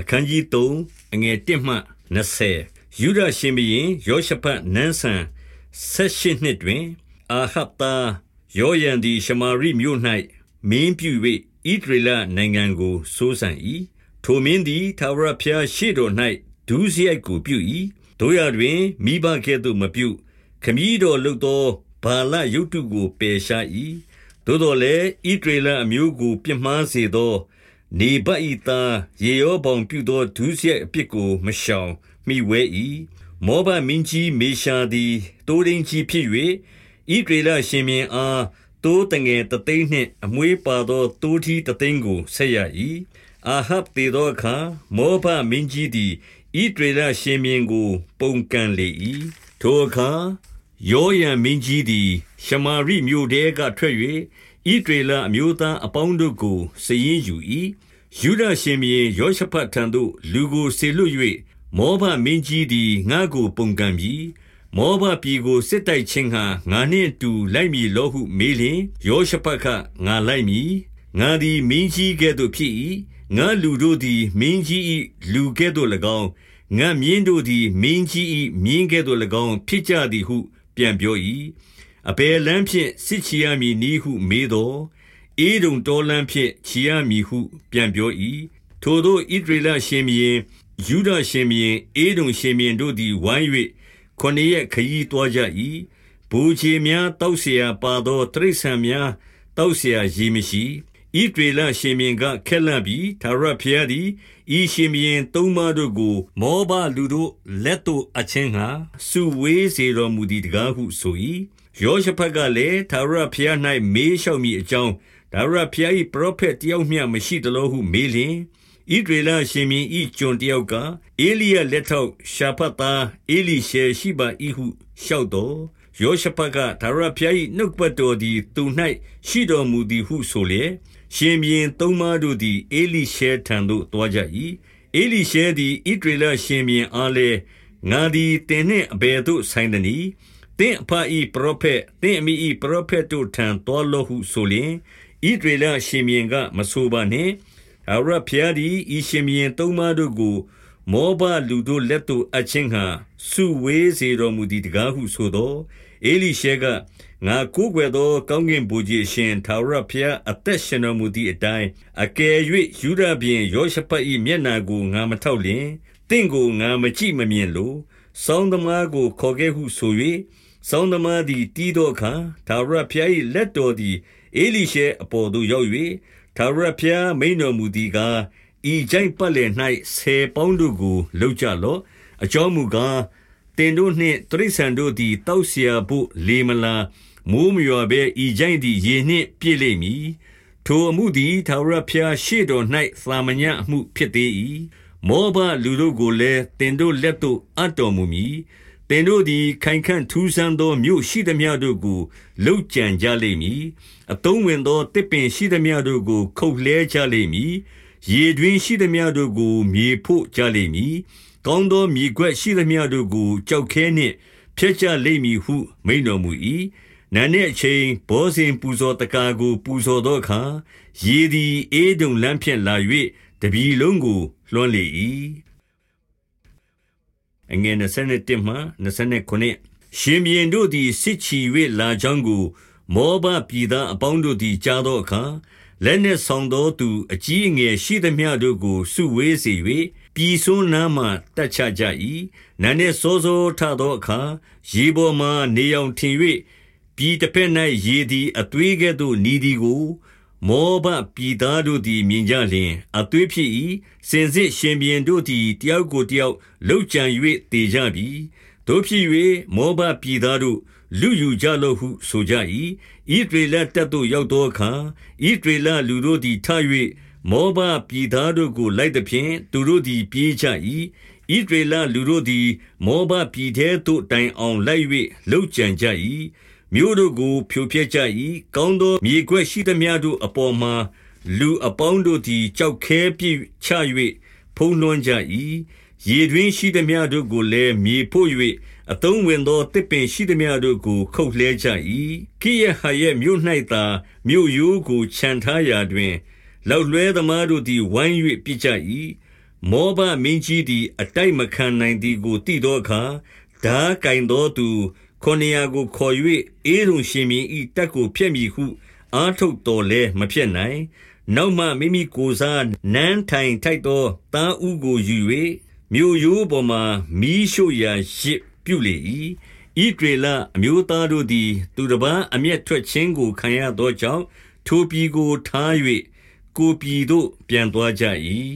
အခန်းကြီး3အငယ်1မှ20ယူဒရှင်ဘီရင်ယောရှဖတ်နန်းဆန်78နှစ်တွင် အာဟပ်သားယောယန်သည်ရှမာရိမြို့၌မင်းပြု၍ဣဒရလနိုင်ငံကိုစိုးစံ၏ထိုမင်းသည်သာဝရဖျားရှေ့တော်၌ဒုစရိုက်ကိုပြု၏တို့ရတွင်မိဘကဲ့သို့မပြုခမည်းတော်လုသောဘာလယုတ်တုကိုပယ်ရှား၏သို့တော်လည်းဣဒရလအမျိုးကိုပြစ်မှားစေသော နေဗတ်၏သားယေရောဗောင်ပြုသောဒုစရိုက်အပြစ်ကိုမရှောင်မိဝဲ၏မောဘမင်းကြီးမေရှာသည်တိုးရင်းကြီးဖြစ်၍ဣဒရေလရှင်မြင်းအားတိုးတငယ်တသိန်းနှင့်အမွေးပါသောတိုးထီးတသိန်းကိုဆက်ရ၏အာဟပ်တေသောအခါမောဘမင်းကြီးသည်ဣဒရေလရှင်မြင်းကို ပုန်ကန်လေ၏ထိုအခါယောယံမင်းကြီးသည်ရှမာရိမြို့တဲကထွက်၍ ဣဒရေလအမျိုးသားအပေါင်းတို့ကိုစည်ရင်ယူ၏ယုဒရှင်ဘုရင်ယောရှဖတ်ထံသို့လူကိုစေလွှတ်၍မောဘမင်းကြီးသည်ငါကိုပုန်ကန်ပြီးမောဘပြည်ကိုစစ်တိုက်ခြင်းဟာငါနှင့်တူလိုက်မည်လောဟုမေးလျင်ယောရှဖတ်ကငါလိုက်မည်ငါသည်မင်းကြီးကဲ့သို့ဖြစ်၏ငါလူတို့သည်မင်းကြီး၏လူကဲ့သို့၎င်းငါမြင်းတို့သည်မင်းကြီး၏မြင်းကဲ့သို့၎င်းဖြစ်ကြသည်ဟု ပြန်ပြော၏ အဘယ်လမ်းဖြင့်စစ်ချီရမည်နည်းဟုမေးတော်အေဒုံတော်လမ်းဖြင့်ချီရမည်ဟု ပြန်ပြော၏ထိုသို့ဣဒရေလရှင်ဘီရင်ယူဒရှင်ဘီရင်အေဒုံရှင်ဘီရင်တို့သည်ဝိုင်း၍ခொနည်းခရီးတွားကြ၏ဘူချေများတောက်เสียပါသောတရိษံများတောက်เสียရည်မရှိဣဒရေလရှင်ဘီရင်ကခက်လန့်ပြီးသာရဖျားသည်ဤရှင်ဘီရင်သုံးပါးတို့ကို မောဘလူတို့လက်သို့အချင်းဟာစုဝေးစေတော်မူသည်တကားဟုဆို၏ ယောရှဖတ်ကလည်းသာရဖျား၌မေးလျှောက်မိအကြောင်းဒါဝရဖျား၏ပရောဖက်တယောက်မျှမရှိသလိုဟုမေးလျင်ဣဒရေလရှင်မြင်း၏ကျွန်တယောက်ကအေလိယလက်ထောက်ရှာဖတ်သားအေလိရှေရှိပါ၏ဟုလျှောက်တော်ယောရှဖတ်ကဒါဝရဖျား၏နှုတ်ပတ်တော်သည်သူ၌ရှိတော်မူသည်ဟုဆိုလျက်ရှင်မြင်းသုံးပါးတို့သည်အေလိရှေထံသို့တွားကြ၏အေလိရှေသည်ဣဒရေလရှင်မြင်းအားလည်းငါသည်တင်နှင့်အဘယ်သို့ဆိုင်သနည်း သင်အဖအီပရောဖက်သင်အမိဤပရောဖက်တို့ထံတော်လို့ဟုဆိုလျင်ဣဒရေလရှင်မြင်းကမဆိုပါနှင့်အရဖျားသည်ဤရှင်မြင်းသုံးပါးတို့ကို မောဘလူတို့လက်သို့အချင်းဟာစုဝေးစေတော်မူသည်တကားဟုဆိုသောအေလိရှေကငါကိုးကွယ်သောကောင်းကင်ဘုရားရှင်သာရဖျားအသက်ရှင်တော်မူသည့်အတိုင်းအကယ်၍ယူဒပြင်ယောရှဖတ်၏မျက်နာကိုငါမထောက်လျင်တင့်ကိုငါမကြည့်မမြင်လိုစောင်းသမားကိုခေါ်ခဲ့ဟုဆို၍ စောင်းသမားသည်တီးသောအခါသာရဖျား၏လက်တော်သည်ဧလိရှဲအပေါ်သို့ရောက်၍ထာဝရဘုရားမိန်တော်မူသည်ကားဤကြိုက်ပတ်လည်၌ဆယ်ပေါင်းတို့ကိုလှုပ်ကြလော့အကြောင်းမူကားတင်တို့နှင့်တရိษံတို့သည်တောက်เสียဖို့လေမလာမိုးမရွာဘဲဤကြိုက်သည်ရေနှင့်ပြည့်လိမ့်မည်ထိုအမှုသည်ထာဝရဘုရားရှေ့တော်၌သာမညအမှုဖြစ်သေး၏မောဘလူတို့ကိုလည်းတင်တို့လက်သို့အပ်တော်မူမည် သင်တို့သည်ခိုင်ခံ့ထူးဆန်းသောမြို့ရှိသမျှတို့ကိုလှုပ်ကြံကြလိမ့်မည်။အသုံးဝင်သောတစ်ပင်ရှိသမျှတို့ကို ခုတ်လှဲကြလိမ့်မည်။ရေတွင်ရှိသမျှတို့ကို မြေဖို့ကြလိမ့်မည်။ကောင်းသောမြေခွက်ရှိသမျှတို့ကိုကြောက်ခဲနှင့်ဖျက်ကြလိမ့်မည်ဟု မိန်တော်မူ၏။နန်းနှင့်အချိန်ဘောဇင်ပူဇော်တကာကို ပူဇော်သောအခါရေသည်အေးဒုံလမ်းဖြင့်လာ၍တပြီလုံးကိုလွှမ်းလေ၏။ အငယ်21မှ29ရှင်ဘီရင်တို့သည်စစ်ချီ၍လာကြောင်းကို မောဘပြည်သားအပေါင်းတို့သည်ကြားသောအခါလက်နှင့်ဆောင်သောသူအကြီးအငယ်ရှိသမျှတို့ကိုစုဝေးစေ၍ပြည်စွန်းနားမှတက်ချကြ၏နန်းနှင့်စောစောထသောအခါရေပေါ်မှနေအောင်ထင်၍ပြည်တစ်ဖက်၌ရေသည်အသွေးကဲ့သို့နီးသည်ကို မောဘပြည်သားတို့သည်မြင်ကြလျှင်အသွေးဖြစ်၏စင်စစ်ရှင်ဘီရင်တို့သည်တယောက်ကိုတယောက်လှုပ်ကြံ၍တေကြပြီတို့ဖြစ်၍မောဘပြည်သားတို့လူယူကြလော့ဟုဆိုကြ၏ဣဒရေလတပ်သို့ရောက်သောအခါဣဒရေလလူတို့သည်ထ၍မောဘပြည်သားတို့ကိုလိုက်သည်ဖြင့်သူတို့သည်ပြေးကြ၏ဣဒရေလလူတို့သည်မောဘပြည်ထဲသို့တိုင်အောင်လိုက်၍လှုပ်ကြံကြ၏ မြို့တို့ကို ဖြိုဖျက်ကြ၏ကောင်းသော မြေခွက်ရှိသမျှတို့အပေါ်မှာ လူအပေါင်းတို့သည်ကြောက်ခဲပြည့်ချ၍ဖုံးလွှမ်းကြ၏ရေတွင်ရှိသမျှတို့ကိုလည်း မြေဖို့၍အသုံးဝင်သောတစ်ပင်ရှိသမျှတို့ကို ခုတ်လှဲကြ၏ကိယဟရဲ့မြို့၌သာ မြို့ရိုးကိုခြံထားရာတွင် လောက်လွဲသမားတို့သည် ဝိုင်း၍ပြစ်ကြ၏မောဘမင်းကြီးသည် အတိုက်မခံနိုင်သည်ကို သိသောအခါဓာကင်သောသူ ခုနစ်ရာကိုခေါ်၍အေရုံရှင်မြင်းဤတက်ကိုဖျက်မိဟု အာထုတ်တော်လဲမဖျက်နိုင်။နောက်မှမိမိကိုစားနန်းထိုင်ထိုက်သောသားဥကိုယူ၍မြို့ရိုးပေါ်မှာမီးရှို့ရာရစ်ပြုလေ၏။ဤဒေလအမျိုးသားတို့သည် သူတစ်ပန်းအမျက်ထွက်ခြင်းကိုခံရသောကြောင့်ထိုပြည်ကိုထား၍ကိုပြည်သို့ပြန်သွားကြ၏